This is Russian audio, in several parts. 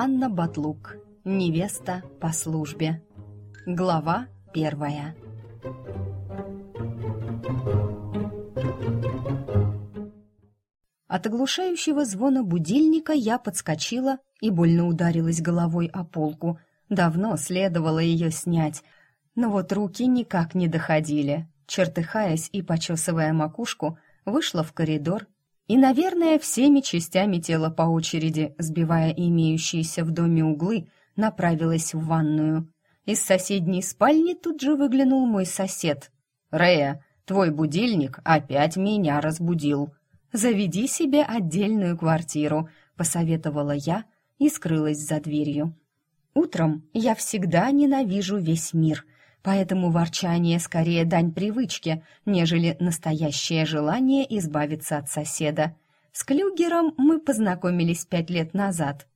Анна Батлук. Невеста по службе. Глава первая. От оглушающего звона будильника я подскочила и больно ударилась головой о полку. Давно следовало ее снять, но вот руки никак не доходили. Чертыхаясь и почесывая макушку, вышла в коридор и, наверное, всеми частями тела по очереди, сбивая имеющиеся в доме углы, направилась в ванную. Из соседней спальни тут же выглянул мой сосед. «Рея, твой будильник опять меня разбудил. Заведи себе отдельную квартиру», — посоветовала я и скрылась за дверью. Утром я всегда ненавижу весь мир — поэтому ворчание скорее дань привычке, нежели настоящее желание избавиться от соседа. С Клюгером мы познакомились пять лет назад,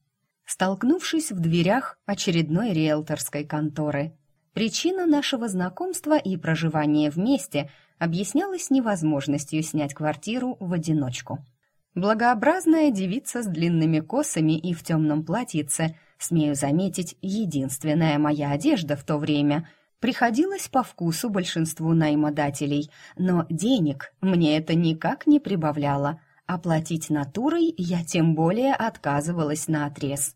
столкнувшись в дверях очередной риэлторской конторы. Причина нашего знакомства и проживания вместе объяснялась невозможностью снять квартиру в одиночку. Благообразная девица с длинными косами и в темном платьице, смею заметить, единственная моя одежда в то время — приходилось по вкусу большинству наймодателей, но денег мне это никак не прибавляло, а платить натурой я тем более отказывалась на отрез.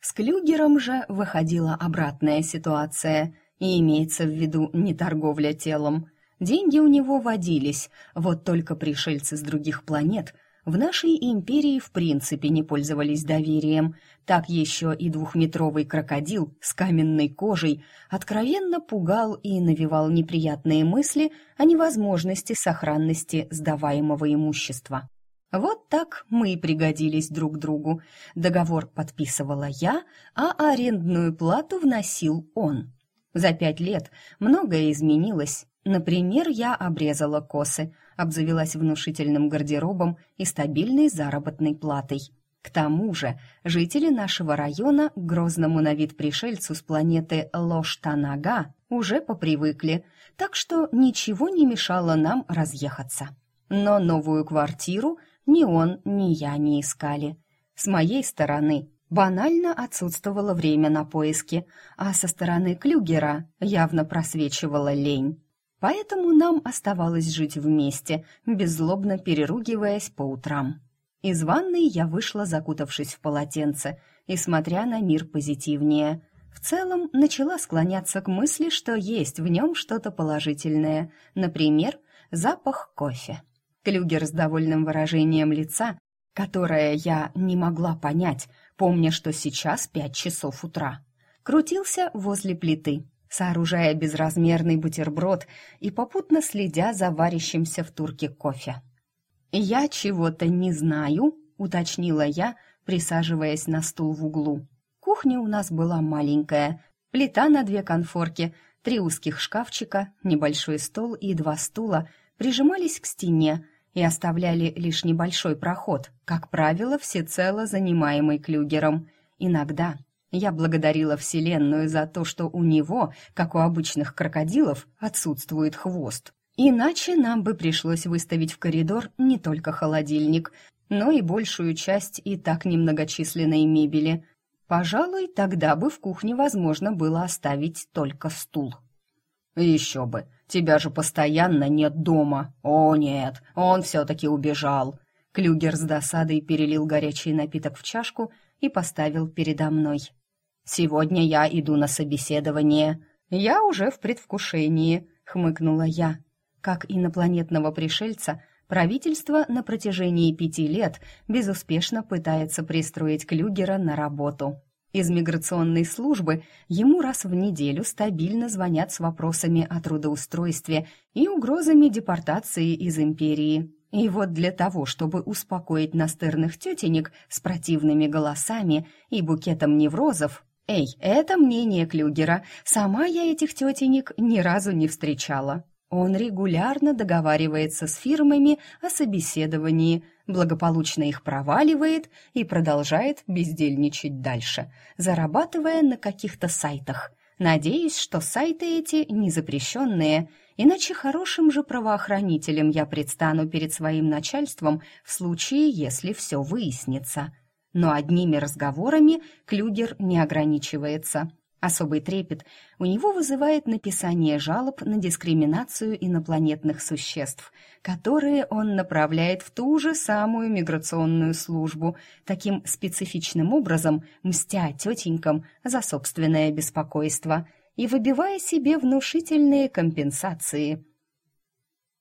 С Клюгером же выходила обратная ситуация, и имеется в виду не торговля телом. Деньги у него водились, вот только пришельцы с других планет – в нашей империи в принципе не пользовались доверием. Так еще и двухметровый крокодил с каменной кожей откровенно пугал и навевал неприятные мысли о невозможности сохранности сдаваемого имущества. Вот так мы и пригодились друг другу. Договор подписывала я, а арендную плату вносил он. За пять лет многое изменилось. Например, я обрезала косы – обзавелась внушительным гардеробом и стабильной заработной платой. К тому же жители нашего района к грозному на вид пришельцу с планеты Лоштанага уже попривыкли, так что ничего не мешало нам разъехаться. Но новую квартиру ни он, ни я не искали. С моей стороны банально отсутствовало время на поиски, а со стороны Клюгера явно просвечивала лень. Поэтому нам оставалось жить вместе, беззлобно переругиваясь по утрам. Из ванной я вышла, закутавшись в полотенце, и смотря на мир позитивнее. В целом начала склоняться к мысли, что есть в нем что-то положительное, например, запах кофе. Клюгер с довольным выражением лица, которое я не могла понять, помня, что сейчас пять часов утра, крутился возле плиты, сооружая безразмерный бутерброд и попутно следя за варящимся в турке кофе. «Я чего-то не знаю», — уточнила я, присаживаясь на стул в углу. Кухня у нас была маленькая, плита на две конфорки, три узких шкафчика, небольшой стол и два стула прижимались к стене и оставляли лишь небольшой проход, как правило, всецело занимаемый клюгером. Иногда я благодарила Вселенную за то, что у него, как у обычных крокодилов, отсутствует хвост. Иначе нам бы пришлось выставить в коридор не только холодильник, но и большую часть и так немногочисленной мебели. Пожалуй, тогда бы в кухне возможно было оставить только стул. «Еще бы! Тебя же постоянно нет дома! О, нет! Он все-таки убежал!» Клюгер с досадой перелил горячий напиток в чашку и поставил передо мной. Сегодня я иду на собеседование. Я уже в предвкушении, хмыкнула я. Как инопланетного пришельца, правительство на протяжении пяти лет безуспешно пытается пристроить Клюгера на работу. Из миграционной службы ему раз в неделю стабильно звонят с вопросами о трудоустройстве и угрозами депортации из империи. И вот для того, чтобы успокоить настырных тетенек с противными голосами и букетом неврозов, «Эй, это мнение Клюгера. Сама я этих тетенек ни разу не встречала». Он регулярно договаривается с фирмами о собеседовании, благополучно их проваливает и продолжает бездельничать дальше, зарабатывая на каких-то сайтах. Надеюсь, что сайты эти не запрещенные, иначе хорошим же правоохранителем я предстану перед своим начальством в случае, если все выяснится. Но одними разговорами Клюгер не ограничивается. Особый трепет у него вызывает написание жалоб на дискриминацию инопланетных существ, которые он направляет в ту же самую миграционную службу, таким специфичным образом мстя тетенькам за собственное беспокойство и выбивая себе внушительные компенсации.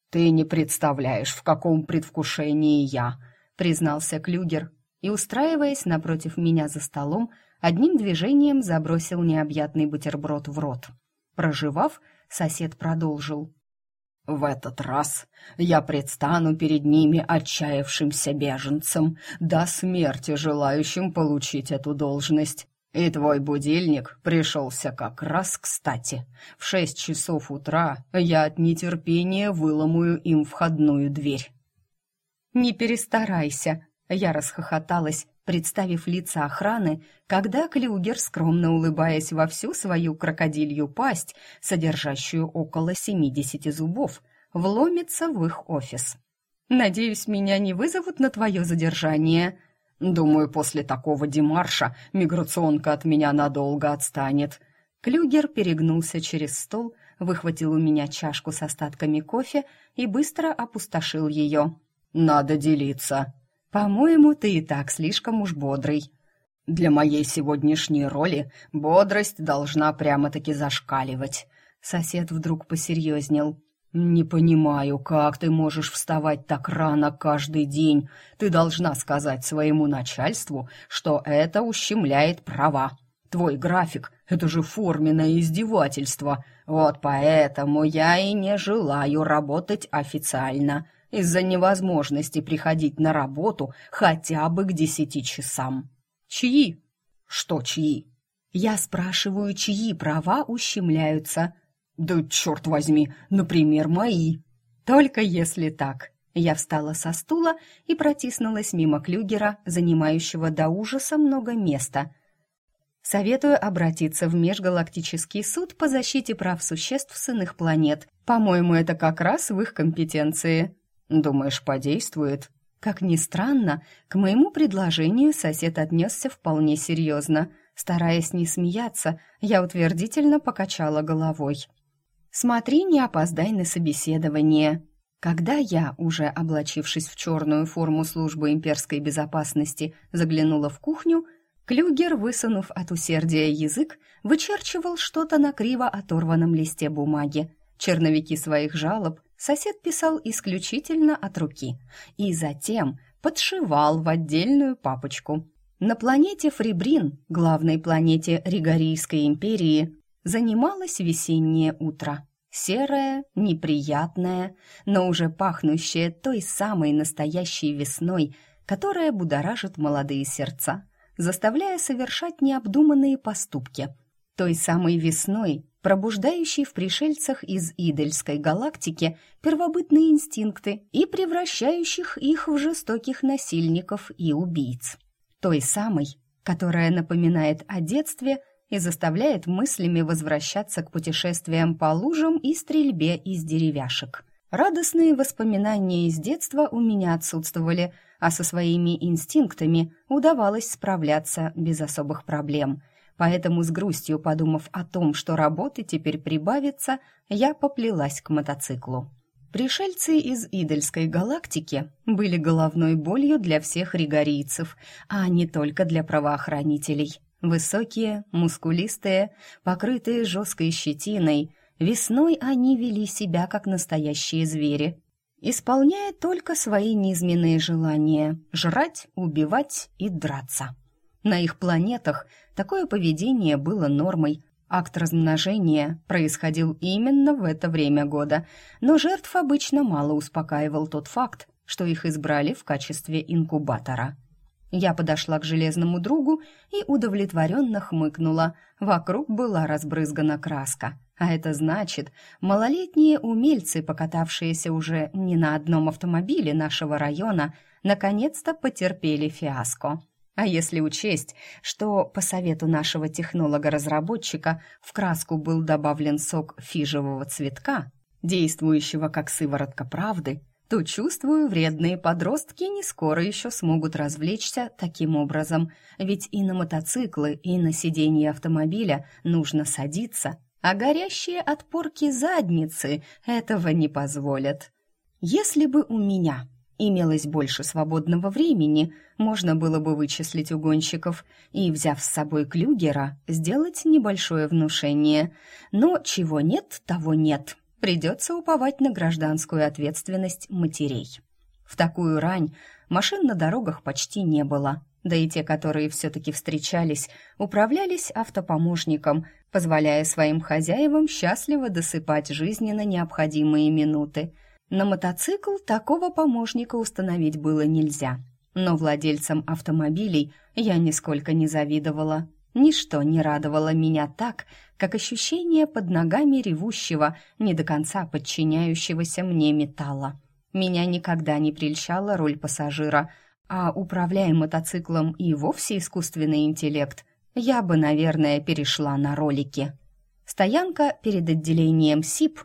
«Ты не представляешь, в каком предвкушении я», — признался Клюгер, и, устраиваясь напротив меня за столом, одним движением забросил необъятный бутерброд в рот. Проживав, сосед продолжил. «В этот раз я предстану перед ними отчаявшимся беженцем, до смерти желающим получить эту должность. И твой будильник пришелся как раз кстати. В шесть часов утра я от нетерпения выломаю им входную дверь». «Не перестарайся», — я расхохоталась, представив лица охраны, когда Клюгер, скромно улыбаясь во всю свою крокодилью пасть, содержащую около семидесяти зубов, вломится в их офис. «Надеюсь, меня не вызовут на твое задержание?» «Думаю, после такого демарша миграционка от меня надолго отстанет». Клюгер перегнулся через стол, выхватил у меня чашку с остатками кофе и быстро опустошил ее. «Надо делиться», «По-моему, ты и так слишком уж бодрый». «Для моей сегодняшней роли бодрость должна прямо-таки зашкаливать». Сосед вдруг посерьезнел. «Не понимаю, как ты можешь вставать так рано каждый день. Ты должна сказать своему начальству, что это ущемляет права. Твой график — это же форменное издевательство. Вот поэтому я и не желаю работать официально из-за невозможности приходить на работу хотя бы к десяти часам. Чьи? Что чьи? Я спрашиваю, чьи права ущемляются? Да черт возьми, например, мои. Только если так. Я встала со стула и протиснулась мимо Клюгера, занимающего до ужаса много места. Советую обратиться в Межгалактический суд по защите прав существ с иных планет. По-моему, это как раз в их компетенции. «Думаешь, подействует?» Как ни странно, к моему предложению сосед отнесся вполне серьезно. Стараясь не смеяться, я утвердительно покачала головой. «Смотри, не опоздай на собеседование». Когда я, уже облачившись в черную форму службы имперской безопасности, заглянула в кухню, Клюгер, высунув от усердия язык, вычерчивал что-то на криво оторванном листе бумаги. Черновики своих жалоб сосед писал исключительно от руки и затем подшивал в отдельную папочку. На планете Фрибрин, главной планете Ригорийской империи, занималось весеннее утро. Серое, неприятное, но уже пахнущее той самой настоящей весной, которая будоражит молодые сердца, заставляя совершать необдуманные поступки. Той самой весной, пробуждающий в пришельцах из Идельской галактики первобытные инстинкты и превращающих их в жестоких насильников и убийц. Той самой, которая напоминает о детстве и заставляет мыслями возвращаться к путешествиям по лужам и стрельбе из деревяшек. Радостные воспоминания из детства у меня отсутствовали, а со своими инстинктами удавалось справляться без особых проблем – Поэтому с грустью подумав о том, что работы теперь прибавится, я поплелась к мотоциклу. Пришельцы из Идельской галактики были головной болью для всех ригорийцев, а не только для правоохранителей. Высокие, мускулистые, покрытые жесткой щетиной, весной они вели себя как настоящие звери, исполняя только свои низменные желания – жрать, убивать и драться. На их планетах такое поведение было нормой. Акт размножения происходил именно в это время года, но жертв обычно мало успокаивал тот факт, что их избрали в качестве инкубатора. Я подошла к железному другу и удовлетворенно хмыкнула. Вокруг была разбрызгана краска. А это значит, малолетние умельцы, покатавшиеся уже не на одном автомобиле нашего района, наконец-то потерпели фиаско. А если учесть, что по совету нашего технолога-разработчика в краску был добавлен сок фижевого цветка, действующего как сыворотка правды, то, чувствую, вредные подростки не скоро еще смогут развлечься таким образом, ведь и на мотоциклы, и на сиденье автомобиля нужно садиться, а горящие от порки задницы этого не позволят. Если бы у меня имелось больше свободного времени, можно было бы вычислить угонщиков и, взяв с собой Клюгера, сделать небольшое внушение. Но чего нет, того нет придется уповать на гражданскую ответственность матерей. В такую рань машин на дорогах почти не было, да и те, которые все-таки встречались, управлялись автопомощником, позволяя своим хозяевам счастливо досыпать жизненно необходимые минуты. На мотоцикл такого помощника установить было нельзя, но владельцам автомобилей я нисколько не завидовала. Ничто не радовало меня так, как ощущение под ногами ревущего, не до конца подчиняющегося мне металла. Меня никогда не прельщала роль пассажира, а управляя мотоциклом и вовсе искусственный интеллект, я бы, наверное, перешла на ролики. Стоянка перед отделением СИП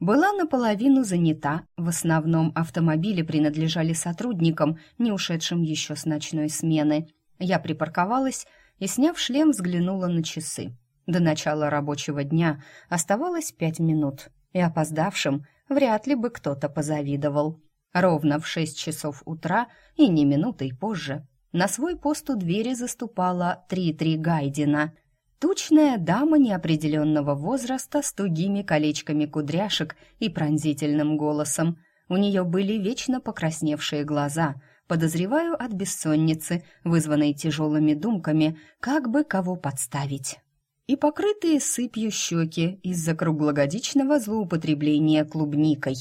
была наполовину занята, в основном автомобили принадлежали сотрудникам, не ушедшим еще с ночной смены. Я припарковалась и, сняв шлем, взглянула на часы. До начала рабочего дня оставалось пять минут, и опоздавшим вряд ли бы кто-то позавидовал. Ровно в шесть часов утра и не минутой позже на свой пост у двери заступала Три-Три Гайдина. Тучная дама неопределенного возраста с тугими колечками кудряшек и пронзительным голосом. У нее были вечно покрасневшие глаза — Подозреваю от бессонницы, вызванной тяжелыми думками, как бы кого подставить. И покрытые сыпью щеки из-за круглогодичного злоупотребления клубникой.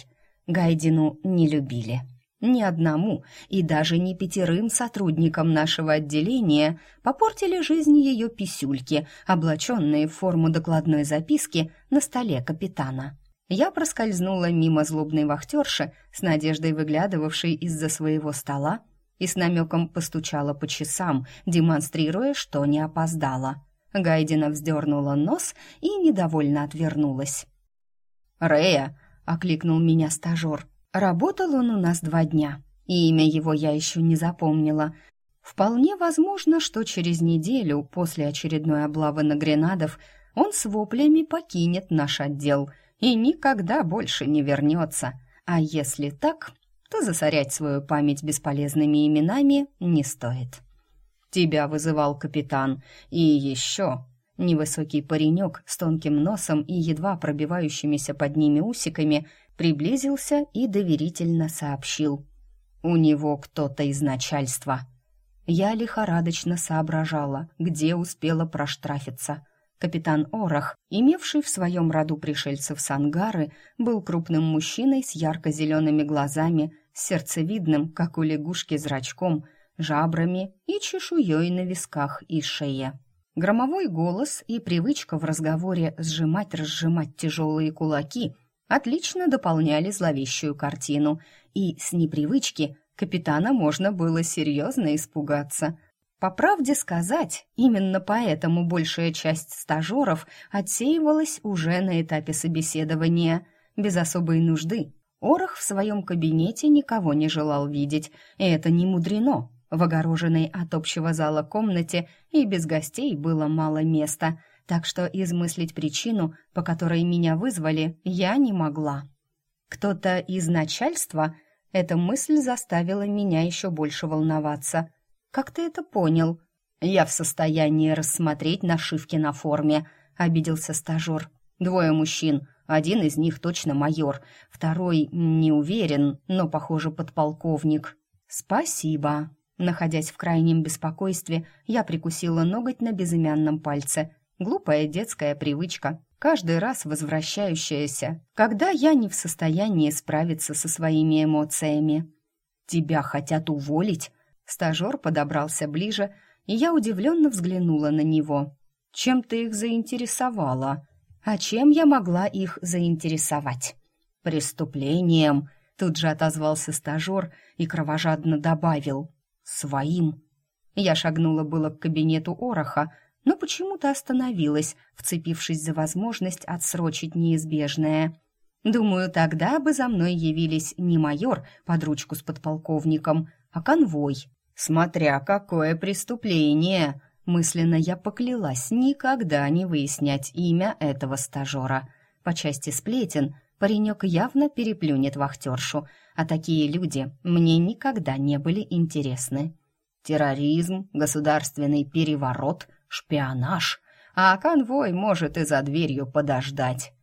Гайдину не любили. Ни одному и даже не пятерым сотрудникам нашего отделения попортили жизнь ее писюльки, облаченные в форму докладной записки на столе капитана. Я проскользнула мимо злобной вахтерши, с надеждой выглядывавшей из-за своего стола, и с намеком постучала по часам, демонстрируя, что не опоздала. Гайдина вздернула нос и недовольно отвернулась. «Рея!» — окликнул меня стажер. Работал он у нас два дня, и имя его я еще не запомнила. Вполне возможно, что через неделю после очередной облавы на Гренадов он с воплями покинет наш отдел — и никогда больше не вернется. А если так, то засорять свою память бесполезными именами не стоит. Тебя вызывал капитан, и еще невысокий паренек с тонким носом и едва пробивающимися под ними усиками приблизился и доверительно сообщил. У него кто-то из начальства. Я лихорадочно соображала, где успела проштрафиться — Капитан Орах, имевший в своем роду пришельцев с ангары, был крупным мужчиной с ярко-зелеными глазами, сердцевидным, как у лягушки, зрачком, жабрами и чешуей на висках и шее. Громовой голос и привычка в разговоре сжимать-разжимать тяжелые кулаки отлично дополняли зловещую картину, и с непривычки капитана можно было серьезно испугаться – по правде сказать, именно поэтому большая часть стажеров отсеивалась уже на этапе собеседования, без особой нужды. Орах в своем кабинете никого не желал видеть, и это не мудрено. В огороженной от общего зала комнате и без гостей было мало места, так что измыслить причину, по которой меня вызвали, я не могла. Кто-то из начальства, эта мысль заставила меня еще больше волноваться. «Как ты это понял?» «Я в состоянии рассмотреть нашивки на форме», — обиделся стажер. «Двое мужчин. Один из них точно майор, второй не уверен, но, похоже, подполковник». «Спасибо». Находясь в крайнем беспокойстве, я прикусила ноготь на безымянном пальце. Глупая детская привычка, каждый раз возвращающаяся, когда я не в состоянии справиться со своими эмоциями. «Тебя хотят уволить?» Стажер подобрался ближе, и я удивленно взглянула на него. «Чем ты их заинтересовала?» «А чем я могла их заинтересовать?» «Преступлением», — тут же отозвался стажер и кровожадно добавил. «Своим». Я шагнула было к кабинету Ороха, но почему-то остановилась, вцепившись за возможность отсрочить неизбежное. Думаю, тогда бы за мной явились не майор под ручку с подполковником, а конвой. Смотря какое преступление! Мысленно я поклялась никогда не выяснять имя этого стажера. По части сплетен паренек явно переплюнет вахтершу, а такие люди мне никогда не были интересны. Терроризм, государственный переворот, шпионаж, а конвой может и за дверью подождать.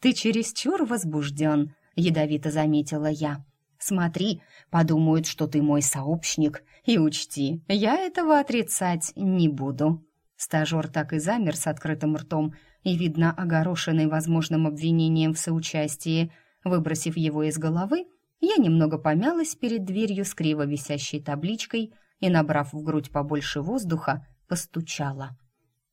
«Ты чересчур возбужден», — ядовито заметила я. «Смотри, подумают, что ты мой сообщник, и учти, я этого отрицать не буду». Стажер так и замер с открытым ртом и, видно, огорошенный возможным обвинением в соучастии. Выбросив его из головы, я немного помялась перед дверью с криво висящей табличкой и, набрав в грудь побольше воздуха, постучала.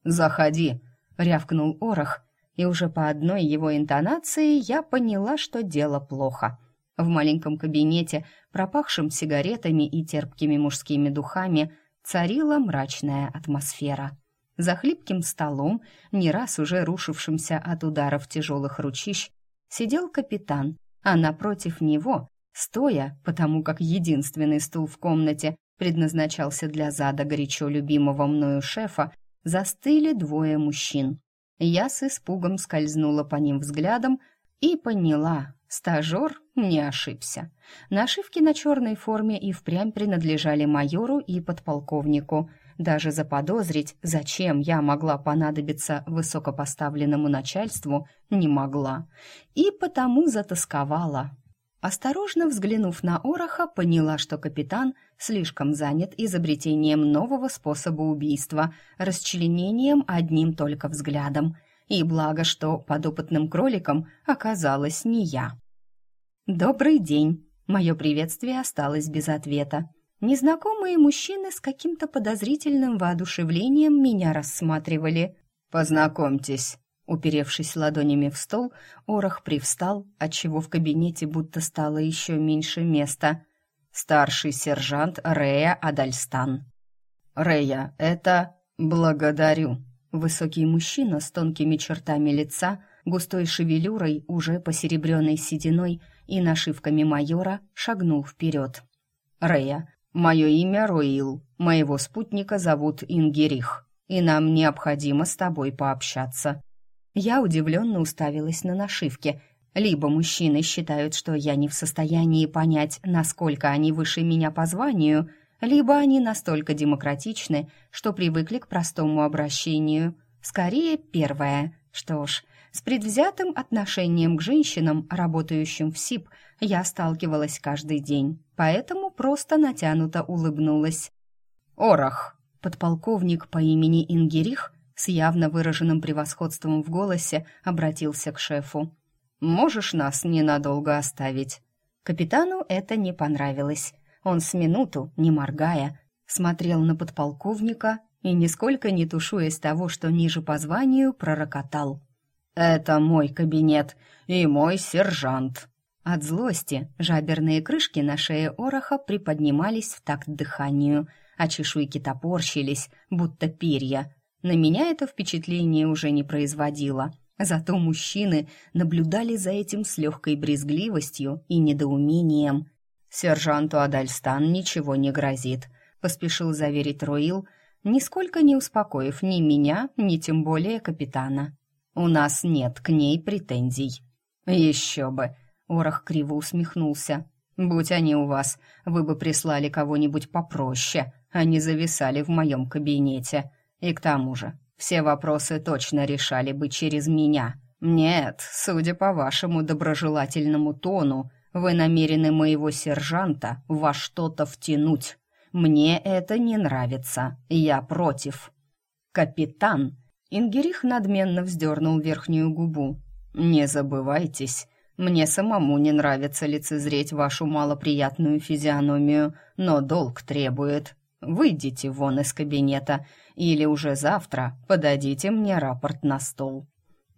«Заходи!» — рявкнул Орах, и уже по одной его интонации я поняла, что дело плохо. В маленьком кабинете, пропахшем сигаретами и терпкими мужскими духами, царила мрачная атмосфера. За хлипким столом, не раз уже рушившимся от ударов тяжелых ручищ, сидел капитан, а напротив него, стоя, потому как единственный стул в комнате предназначался для зада горячо любимого мною шефа, застыли двое мужчин. Я с испугом скользнула по ним взглядом и поняла, стажер не ошибся. Нашивки на черной форме и впрямь принадлежали майору и подполковнику. Даже заподозрить, зачем я могла понадобиться высокопоставленному начальству, не могла. И потому затасковала. Осторожно взглянув на Ороха, поняла, что капитан слишком занят изобретением нового способа убийства, расчленением одним только взглядом. И благо, что подопытным кроликом оказалась не я. «Добрый день!» Мое приветствие осталось без ответа. Незнакомые мужчины с каким-то подозрительным воодушевлением меня рассматривали. «Познакомьтесь!» Уперевшись ладонями в стол, Орах привстал, отчего в кабинете будто стало еще меньше места. Старший сержант Рея Адальстан. «Рея, это... благодарю!» Высокий мужчина с тонкими чертами лица, густой шевелюрой, уже посеребренной сединой и нашивками майора, шагнул вперед. «Рея, мое имя Роил, моего спутника зовут Ингерих, и нам необходимо с тобой пообщаться». Я удивленно уставилась на нашивки. Либо мужчины считают, что я не в состоянии понять, насколько они выше меня по званию, либо они настолько демократичны, что привыкли к простому обращению. Скорее, первое. Что ж, с предвзятым отношением к женщинам, работающим в СИП, я сталкивалась каждый день, поэтому просто натянуто улыбнулась. «Орах!» Подполковник по имени Ингерих с явно выраженным превосходством в голосе обратился к шефу. «Можешь нас ненадолго оставить?» Капитану это не понравилось. Он с минуту, не моргая, смотрел на подполковника и, нисколько не тушуясь того, что ниже по званию, пророкотал. «Это мой кабинет и мой сержант». От злости жаберные крышки на шее Ороха приподнимались в такт дыханию, а чешуйки топорщились, будто перья, на меня это впечатление уже не производило. Зато мужчины наблюдали за этим с легкой брезгливостью и недоумением. «Сержанту Адальстан ничего не грозит», — поспешил заверить Руил, нисколько не успокоив ни меня, ни тем более капитана. «У нас нет к ней претензий». «Еще бы!» — Орах криво усмехнулся. «Будь они у вас, вы бы прислали кого-нибудь попроще, а не зависали в моем кабинете. И к тому же, все вопросы точно решали бы через меня. Нет, судя по вашему доброжелательному тону, вы намерены моего сержанта во что-то втянуть. Мне это не нравится. Я против. Капитан Ингерих надменно вздернул верхнюю губу. Не забывайтесь, мне самому не нравится лицезреть вашу малоприятную физиономию, но долг требует. Выйдите вон из кабинета или уже завтра подадите мне рапорт на стол».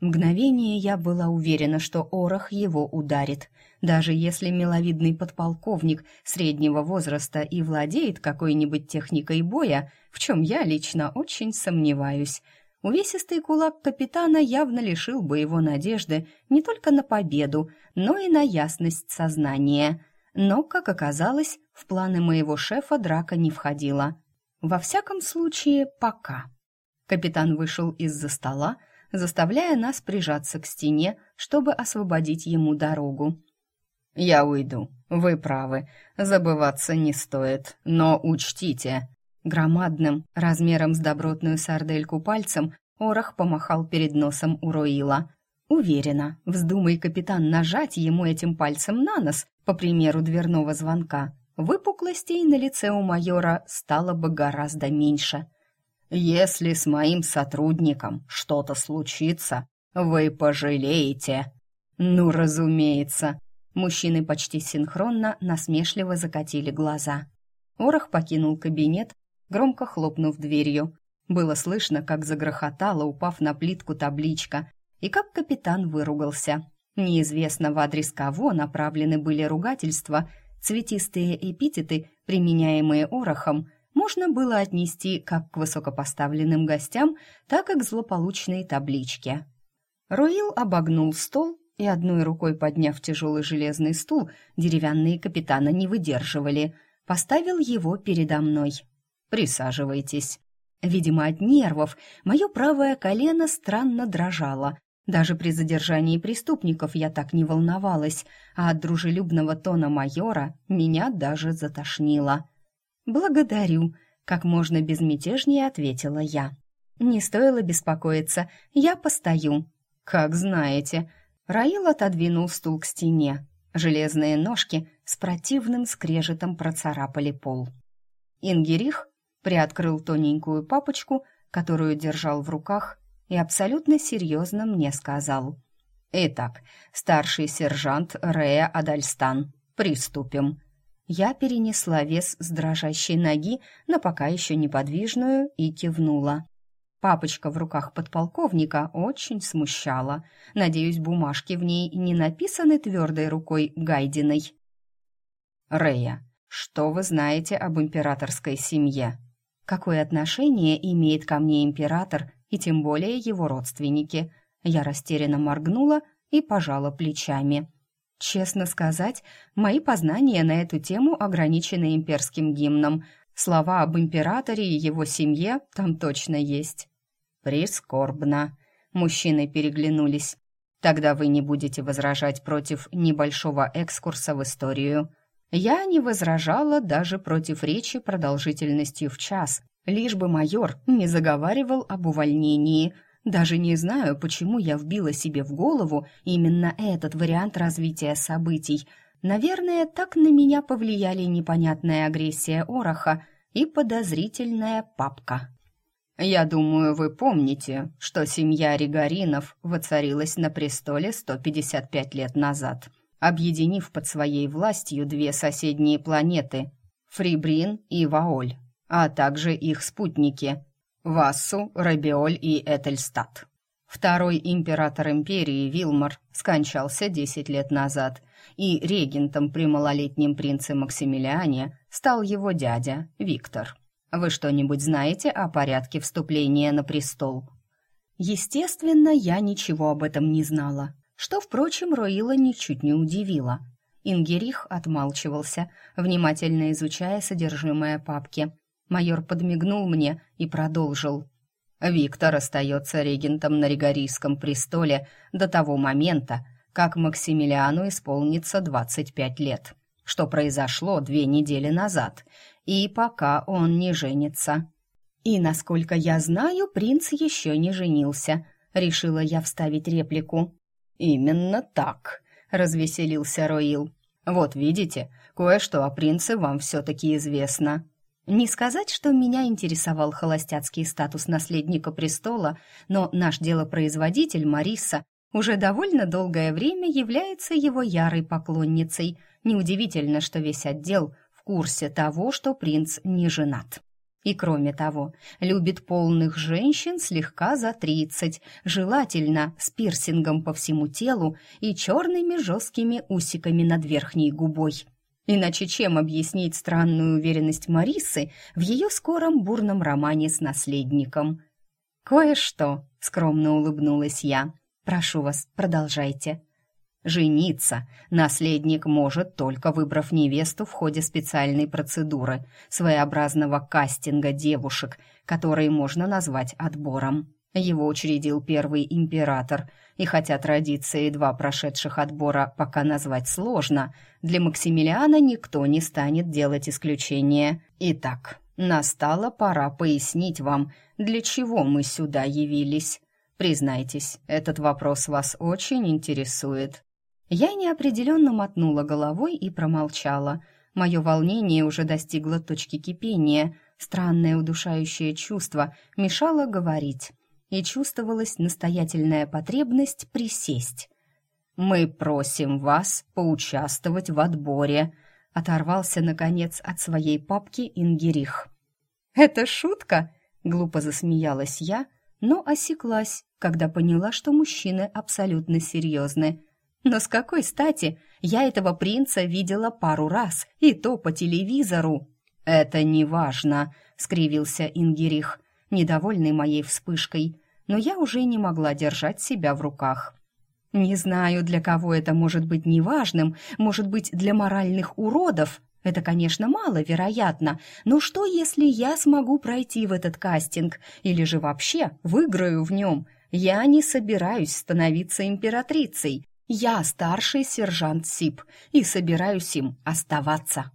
Мгновение я была уверена, что Орах его ударит. Даже если миловидный подполковник среднего возраста и владеет какой-нибудь техникой боя, в чем я лично очень сомневаюсь, Увесистый кулак капитана явно лишил бы его надежды не только на победу, но и на ясность сознания. Но, как оказалось, в планы моего шефа драка не входила. Во всяком случае, пока. Капитан вышел из-за стола, заставляя нас прижаться к стене, чтобы освободить ему дорогу. «Я уйду. Вы правы. Забываться не стоит. Но учтите...» Громадным, размером с добротную сардельку пальцем, Орах помахал перед носом у Роила. Уверена, вздумай капитан нажать ему этим пальцем на нос, по примеру дверного звонка, выпуклостей на лице у майора стало бы гораздо меньше. «Если с моим сотрудником что-то случится, вы пожалеете». «Ну, разумеется». Мужчины почти синхронно насмешливо закатили глаза. Орах покинул кабинет, громко хлопнув дверью. Было слышно, как загрохотала, упав на плитку табличка, и как капитан выругался. Неизвестно, в адрес кого направлены были ругательства, цветистые эпитеты, применяемые Орахом, можно было отнести как к высокопоставленным гостям, так и к злополучной табличке. Руил обогнул стол и одной рукой подняв тяжелый железный стул, деревянные капитана не выдерживали, поставил его передо мной. Присаживайтесь. Видимо, от нервов мое правое колено странно дрожало. Даже при задержании преступников я так не волновалась, а от дружелюбного тона майора меня даже затошнило. «Благодарю», — как можно безмятежнее ответила я. «Не стоило беспокоиться, я постою». «Как знаете». Раил отодвинул стул к стене. Железные ножки с противным скрежетом процарапали пол. Ингерих приоткрыл тоненькую папочку, которую держал в руках, и абсолютно серьезно мне сказал. «Итак, старший сержант Рея Адальстан, приступим». Я перенесла вес с дрожащей ноги на пока еще неподвижную и кивнула. Папочка в руках подполковника очень смущала. Надеюсь, бумажки в ней не написаны твердой рукой Гайдиной. «Рея, что вы знаете об императорской семье?» Какое отношение имеет ко мне император и тем более его родственники? Я растерянно моргнула и пожала плечами. Честно сказать, мои познания на эту тему ограничены имперским гимном. Слова об императоре и его семье там точно есть. Прискорбно. Мужчины переглянулись. Тогда вы не будете возражать против небольшого экскурса в историю. Я не возражала даже против речи продолжительностью в час, лишь бы майор не заговаривал об увольнении. Даже не знаю, почему я вбила себе в голову именно этот вариант развития событий. Наверное, так на меня повлияли непонятная агрессия Ороха и подозрительная папка. Я думаю, вы помните, что семья Ригаринов воцарилась на престоле 155 лет назад объединив под своей властью две соседние планеты – Фрибрин и Ваоль, а также их спутники – Вассу, Рабиоль и Этельстад. Второй император империи Вилмар скончался 10 лет назад, и регентом при малолетнем принце Максимилиане стал его дядя Виктор. Вы что-нибудь знаете о порядке вступления на престол? Естественно, я ничего об этом не знала что, впрочем, Роила ничуть не удивило. Ингерих отмалчивался, внимательно изучая содержимое папки. Майор подмигнул мне и продолжил. «Виктор остается регентом на Ригорийском престоле до того момента, как Максимилиану исполнится 25 лет, что произошло две недели назад, и пока он не женится». «И, насколько я знаю, принц еще не женился», — решила я вставить реплику. «Именно так», — развеселился Роил. «Вот видите, кое-что о принце вам все-таки известно». Не сказать, что меня интересовал холостяцкий статус наследника престола, но наш делопроизводитель Мариса уже довольно долгое время является его ярой поклонницей. Неудивительно, что весь отдел в курсе того, что принц не женат. И кроме того, любит полных женщин слегка за тридцать, желательно с пирсингом по всему телу и черными жесткими усиками над верхней губой. Иначе чем объяснить странную уверенность Марисы в ее скором бурном романе с наследником? «Кое-что», — скромно улыбнулась я. «Прошу вас, продолжайте». Жениться наследник может, только выбрав невесту в ходе специальной процедуры, своеобразного кастинга девушек, которые можно назвать отбором. Его учредил первый император, и хотя традиции два прошедших отбора пока назвать сложно, для Максимилиана никто не станет делать исключения. Итак, настала пора пояснить вам, для чего мы сюда явились. Признайтесь, этот вопрос вас очень интересует. Я неопределенно мотнула головой и промолчала. Мое волнение уже достигло точки кипения. Странное удушающее чувство мешало говорить и чувствовалась настоятельная потребность присесть. «Мы просим вас поучаствовать в отборе», — оторвался, наконец, от своей папки Ингерих. «Это шутка?» — глупо засмеялась я, но осеклась, когда поняла, что мужчины абсолютно серьезны. «Но с какой стати? Я этого принца видела пару раз, и то по телевизору». «Это не важно», — скривился Ингерих недовольный моей вспышкой, но я уже не могла держать себя в руках. Не знаю, для кого это может быть неважным, может быть, для моральных уродов. Это, конечно, маловероятно, но что, если я смогу пройти в этот кастинг, или же вообще выиграю в нем? Я не собираюсь становиться императрицей. Я старший сержант Сип и собираюсь им оставаться.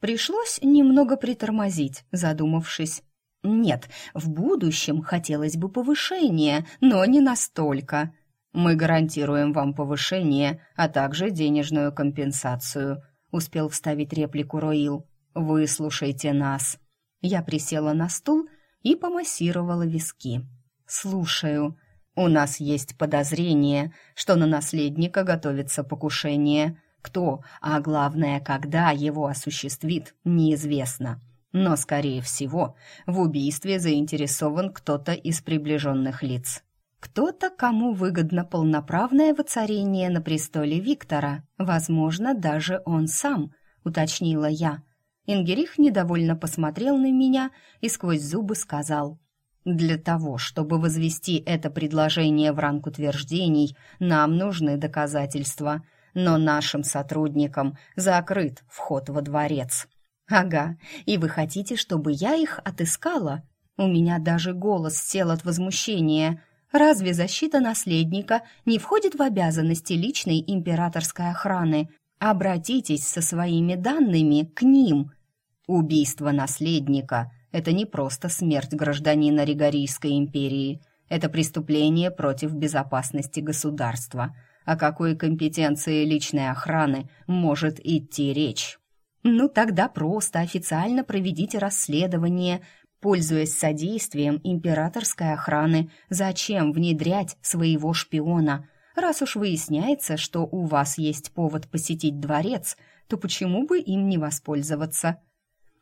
Пришлось немного притормозить, задумавшись. Нет, в будущем хотелось бы повышения, но не настолько. Мы гарантируем вам повышение, а также денежную компенсацию, успел вставить реплику Роил. Выслушайте нас. Я присела на стул и помассировала виски. Слушаю. У нас есть подозрение, что на наследника готовится покушение. Кто, а главное, когда его осуществит, неизвестно но, скорее всего, в убийстве заинтересован кто-то из приближенных лиц. Кто-то, кому выгодно полноправное воцарение на престоле Виктора, возможно, даже он сам, уточнила я. Ингерих недовольно посмотрел на меня и сквозь зубы сказал: "Для того, чтобы возвести это предложение в ранг утверждений, нам нужны доказательства, но нашим сотрудникам закрыт вход во дворец". «Ага, и вы хотите, чтобы я их отыскала?» У меня даже голос сел от возмущения. «Разве защита наследника не входит в обязанности личной императорской охраны? Обратитесь со своими данными к ним!» Убийство наследника – это не просто смерть гражданина Ригорийской империи. Это преступление против безопасности государства. О какой компетенции личной охраны может идти речь? Ну тогда просто официально проведите расследование, пользуясь содействием императорской охраны. Зачем внедрять своего шпиона? Раз уж выясняется, что у вас есть повод посетить дворец, то почему бы им не воспользоваться?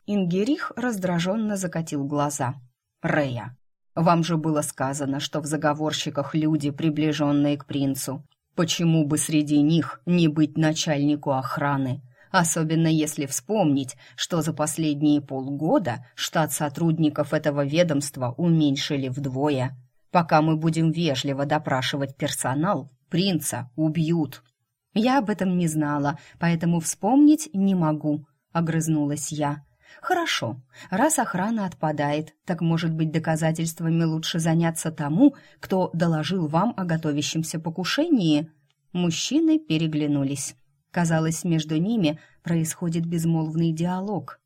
Ингерих раздраженно закатил глаза. Рея, вам же было сказано, что в заговорщиках люди, приближенные к принцу. Почему бы среди них не быть начальнику охраны? Особенно если вспомнить, что за последние полгода штат сотрудников этого ведомства уменьшили вдвое. Пока мы будем вежливо допрашивать персонал, принца убьют. Я об этом не знала, поэтому вспомнить не могу, огрызнулась я. Хорошо, раз охрана отпадает, так, может быть, доказательствами лучше заняться тому, кто доложил вам о готовящемся покушении? Мужчины переглянулись. Казалось, между ними происходит безмолвный диалог.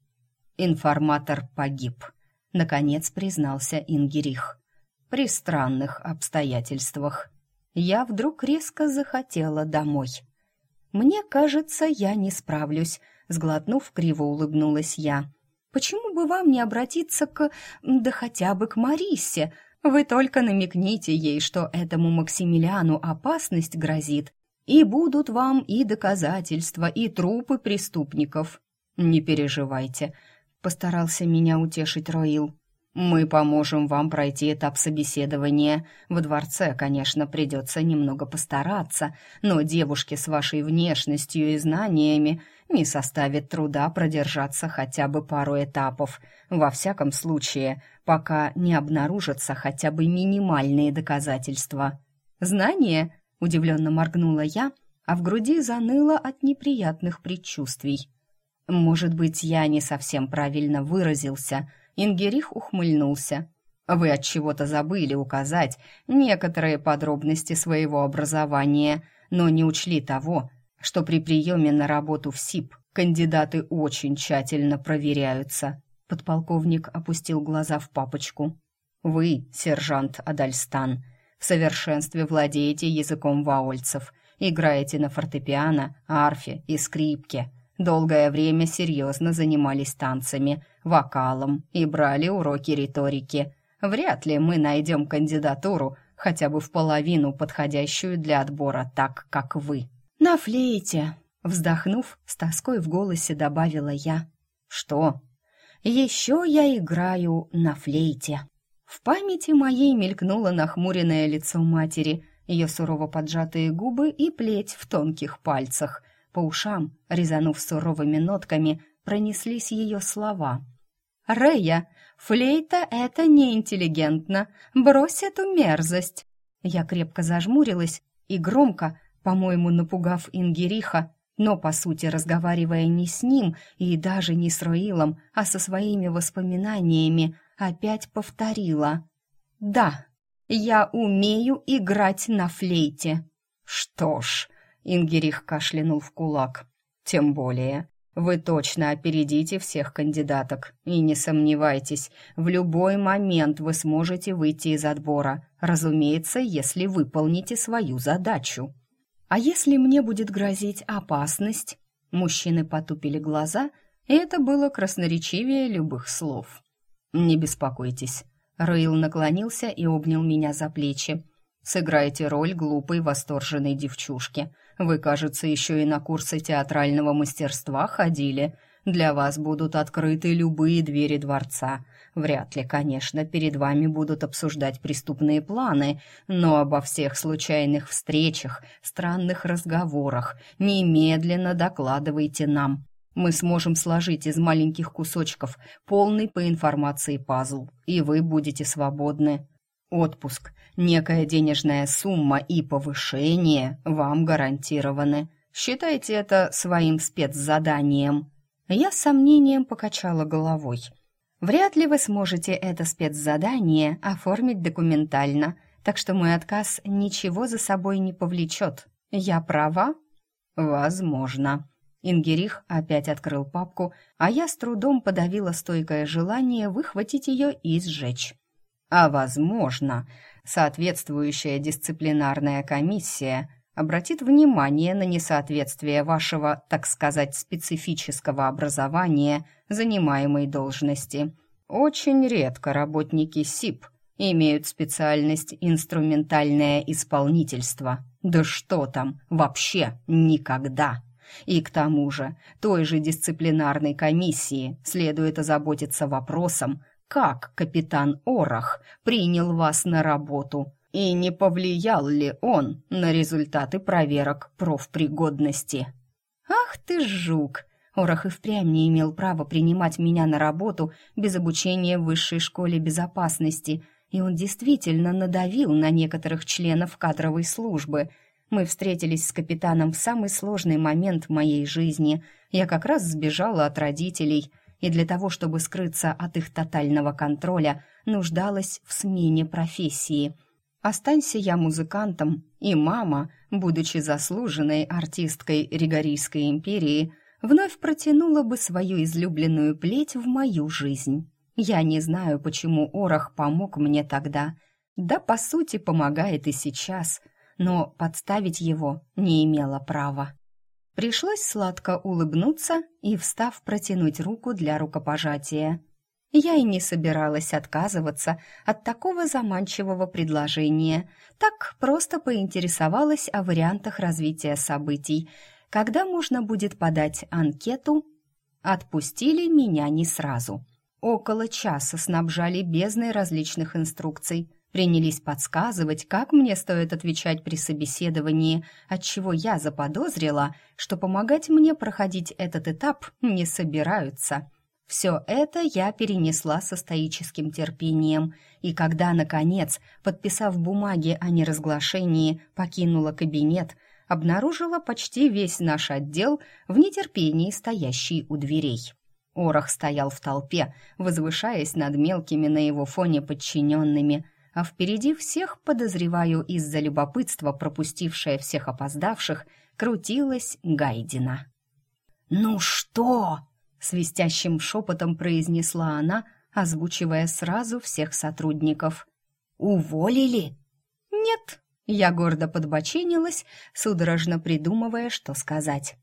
Информатор погиб, наконец признался Ингерих. При странных обстоятельствах. Я вдруг резко захотела домой. Мне кажется, я не справлюсь, сглотнув, криво улыбнулась я. Почему бы вам не обратиться к да хотя бы к Марисе? Вы только намекните ей, что этому Максимилиану опасность грозит, и будут вам и доказательства, и трупы преступников. Не переживайте, постарался меня утешить Роил. Мы поможем вам пройти этап собеседования. В дворце, конечно, придется немного постараться, но девушке с вашей внешностью и знаниями не составит труда продержаться хотя бы пару этапов. Во всяком случае, пока не обнаружатся хотя бы минимальные доказательства. «Знание?» — удивленно моргнула я, а в груди заныло от неприятных предчувствий. «Может быть, я не совсем правильно выразился», — Ингерих ухмыльнулся. «Вы от чего-то забыли указать некоторые подробности своего образования, но не учли того, что при приеме на работу в СИП кандидаты очень тщательно проверяются. Подполковник опустил глаза в папочку. Вы, сержант Адальстан, в совершенстве владеете языком ваольцев, играете на фортепиано, арфе и скрипке. Долгое время серьезно занимались танцами, вокалом и брали уроки риторики. Вряд ли мы найдем кандидатуру, хотя бы в половину подходящую для отбора так, как вы. «На флейте!» Вздохнув, с тоской в голосе добавила я. «Что?» «Еще я играю на флейте». В памяти моей мелькнуло нахмуренное лицо матери, ее сурово поджатые губы и плеть в тонких пальцах. По ушам, резанув суровыми нотками, пронеслись ее слова. «Рея, флейта — это неинтеллигентно. Брось эту мерзость!» Я крепко зажмурилась и громко, по-моему, напугав Ингериха, но, по сути, разговаривая не с ним и даже не с Роилом, а со своими воспоминаниями, опять повторила. «Да, я умею играть на флейте». «Что ж», — Ингерих кашлянул в кулак, «тем более, вы точно опередите всех кандидаток. И не сомневайтесь, в любой момент вы сможете выйти из отбора, разумеется, если выполните свою задачу». «А если мне будет грозить опасность?» Мужчины потупили глаза, и это было красноречивее любых слов. «Не беспокойтесь». Роил наклонился и обнял меня за плечи. «Сыграйте роль глупой восторженной девчушки. Вы, кажется, еще и на курсы театрального мастерства ходили. Для вас будут открыты любые двери дворца. Вряд ли, конечно, перед вами будут обсуждать преступные планы, но обо всех случайных встречах, странных разговорах немедленно докладывайте нам. Мы сможем сложить из маленьких кусочков полный по информации пазл, и вы будете свободны. Отпуск, некая денежная сумма и повышение вам гарантированы. Считайте это своим спецзаданием. Я с сомнением покачала головой. Вряд ли вы сможете это спецзадание оформить документально, так что мой отказ ничего за собой не повлечет. Я права? Возможно. Ингерих опять открыл папку, а я с трудом подавила стойкое желание выхватить ее и сжечь. А возможно, соответствующая дисциплинарная комиссия обратит внимание на несоответствие вашего, так сказать, специфического образования занимаемой должности. Очень редко работники СИП имеют специальность инструментальное исполнительство. Да что там, вообще никогда. И к тому же, той же дисциплинарной комиссии следует озаботиться вопросом, как капитан Орах принял вас на работу – и не повлиял ли он на результаты проверок профпригодности. «Ах ты жук!» Орах и впрямь не имел права принимать меня на работу без обучения в высшей школе безопасности, и он действительно надавил на некоторых членов кадровой службы. Мы встретились с капитаном в самый сложный момент моей жизни. Я как раз сбежала от родителей, и для того, чтобы скрыться от их тотального контроля, нуждалась в смене профессии — Останься я музыкантом, и мама, будучи заслуженной артисткой Ригорийской империи, вновь протянула бы свою излюбленную плеть в мою жизнь. Я не знаю, почему Орах помог мне тогда, да, по сути, помогает и сейчас, но подставить его не имела права. Пришлось сладко улыбнуться и, встав, протянуть руку для рукопожатия. Я и не собиралась отказываться от такого заманчивого предложения. Так просто поинтересовалась о вариантах развития событий. Когда можно будет подать анкету? Отпустили меня не сразу. Около часа снабжали бездной различных инструкций. Принялись подсказывать, как мне стоит отвечать при собеседовании, отчего я заподозрила, что помогать мне проходить этот этап не собираются. Все это я перенесла со стоическим терпением, и когда, наконец, подписав бумаги о неразглашении, покинула кабинет, обнаружила почти весь наш отдел в нетерпении стоящий у дверей. Орах стоял в толпе, возвышаясь над мелкими на его фоне подчиненными, а впереди всех, подозреваю, из-за любопытства, пропустившая всех опоздавших, крутилась Гайдина. «Ну что?» — свистящим шепотом произнесла она, озвучивая сразу всех сотрудников. «Уволили?» «Нет», — я гордо подбоченилась, судорожно придумывая, что сказать.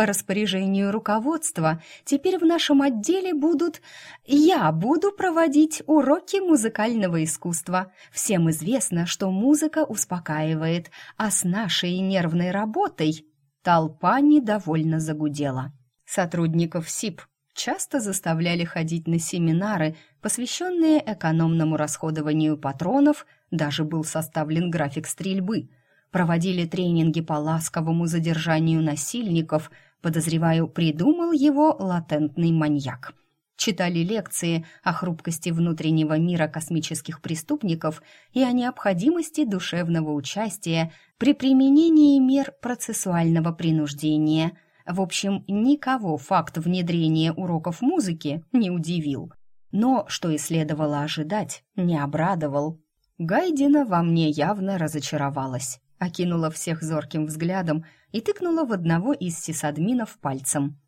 По распоряжению руководства теперь в нашем отделе будут... Я буду проводить уроки музыкального искусства. Всем известно, что музыка успокаивает, а с нашей нервной работой... Толпа недовольно загудела. Сотрудников СИП часто заставляли ходить на семинары, посвященные экономному расходованию патронов, даже был составлен график стрельбы. Проводили тренинги по ласковому задержанию насильников – Подозреваю, придумал его латентный маньяк. Читали лекции о хрупкости внутреннего мира космических преступников и о необходимости душевного участия при применении мер процессуального принуждения. В общем, никого факт внедрения уроков музыки не удивил. Но, что и следовало ожидать, не обрадовал. Гайдина во мне явно разочаровалась окинула всех зорким взглядом и тыкнула в одного из сисадминов пальцем.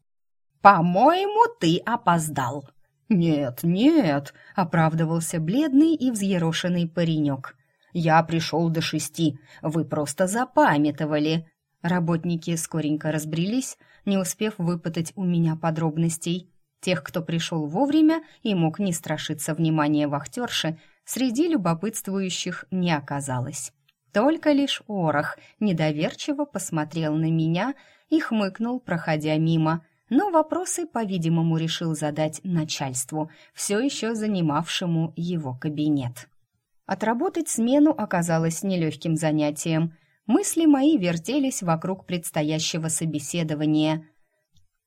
«По-моему, ты опоздал!» «Нет, нет!» — оправдывался бледный и взъерошенный паренек. «Я пришел до шести, вы просто запамятовали!» Работники скоренько разбрелись, не успев выпытать у меня подробностей. Тех, кто пришел вовремя и мог не страшиться внимания вахтерши, среди любопытствующих не оказалось. Только лишь Орах недоверчиво посмотрел на меня и хмыкнул, проходя мимо, но вопросы, по-видимому, решил задать начальству, все еще занимавшему его кабинет. Отработать смену оказалось нелегким занятием. Мысли мои вертелись вокруг предстоящего собеседования,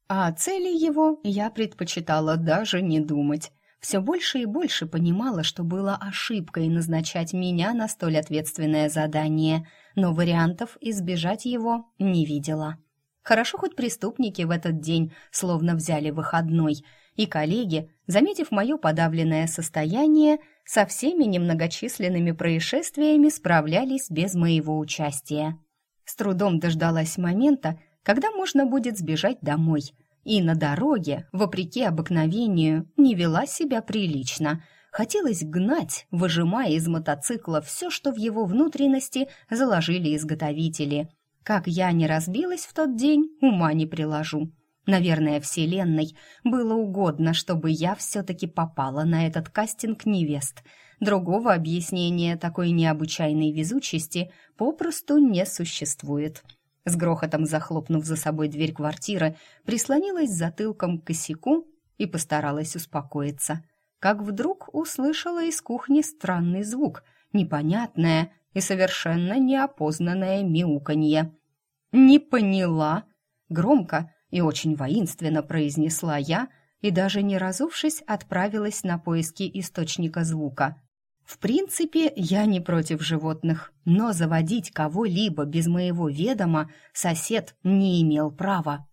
а о цели его я предпочитала даже не думать все больше и больше понимала, что было ошибкой назначать меня на столь ответственное задание, но вариантов избежать его не видела. Хорошо хоть преступники в этот день словно взяли выходной, и коллеги, заметив мое подавленное состояние, со всеми немногочисленными происшествиями справлялись без моего участия. С трудом дождалась момента, когда можно будет сбежать домой – и на дороге, вопреки обыкновению, не вела себя прилично. Хотелось гнать, выжимая из мотоцикла все, что в его внутренности заложили изготовители. Как я не разбилась в тот день, ума не приложу. Наверное, Вселенной было угодно, чтобы я все-таки попала на этот кастинг невест. Другого объяснения такой необычайной везучести попросту не существует. С грохотом захлопнув за собой дверь квартиры, прислонилась затылком к косяку и постаралась успокоиться. Как вдруг услышала из кухни странный звук, непонятное и совершенно неопознанное мяуканье. «Не поняла!» — громко и очень воинственно произнесла я и, даже не разувшись, отправилась на поиски источника звука. В принципе, я не против животных, но заводить кого-либо без моего ведома сосед не имел права.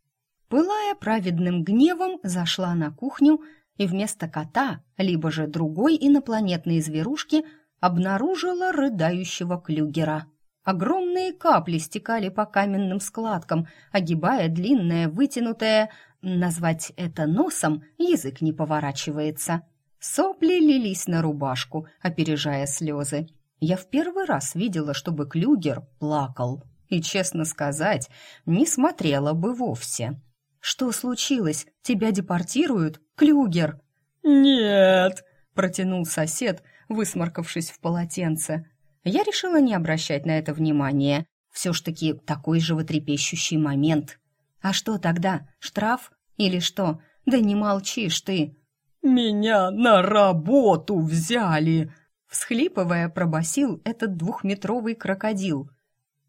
Пылая праведным гневом, зашла на кухню и вместо кота, либо же другой инопланетной зверушки, обнаружила рыдающего клюгера. Огромные капли стекали по каменным складкам, огибая длинное, вытянутое, назвать это носом язык не поворачивается — Сопли лились на рубашку, опережая слезы. Я в первый раз видела, чтобы Клюгер плакал. И, честно сказать, не смотрела бы вовсе. «Что случилось? Тебя депортируют? Клюгер?» «Нет!» — протянул сосед, высморкавшись в полотенце. Я решила не обращать на это внимания. Все ж таки такой животрепещущий момент. «А что тогда? Штраф? Или что? Да не молчишь ты!» «Меня на работу взяли!» всхлипывая, пробасил этот двухметровый крокодил.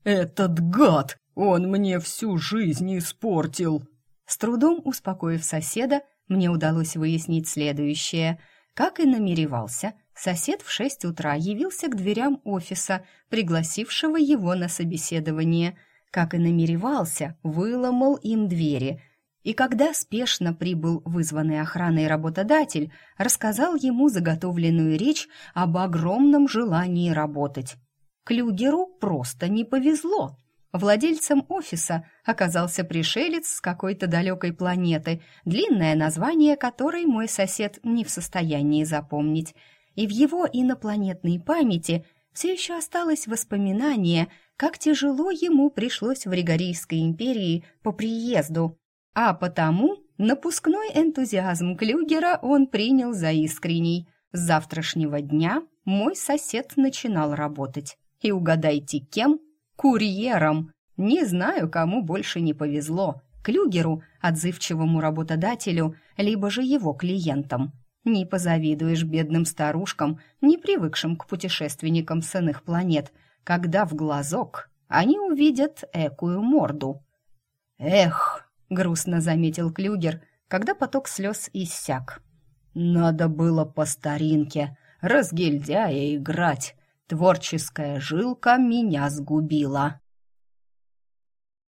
«Этот гад! Он мне всю жизнь испортил!» С трудом успокоив соседа, мне удалось выяснить следующее. Как и намеревался, сосед в шесть утра явился к дверям офиса, пригласившего его на собеседование. Как и намеревался, выломал им двери – и когда спешно прибыл вызванный охраной работодатель, рассказал ему заготовленную речь об огромном желании работать. Клюгеру просто не повезло. Владельцем офиса оказался пришелец с какой-то далекой планеты, длинное название которой мой сосед не в состоянии запомнить. И в его инопланетной памяти все еще осталось воспоминание, как тяжело ему пришлось в Ригорийской империи по приезду. А потому напускной энтузиазм Клюгера он принял за искренний. С завтрашнего дня мой сосед начинал работать. И угадайте, кем? Курьером. Не знаю, кому больше не повезло. Клюгеру, отзывчивому работодателю, либо же его клиентам. Не позавидуешь бедным старушкам, не привыкшим к путешественникам с иных планет, когда в глазок они увидят экую морду. «Эх!» — грустно заметил Клюгер, когда поток слез иссяк. «Надо было по старинке, разгильдяя играть, Творческая жилка меня сгубила.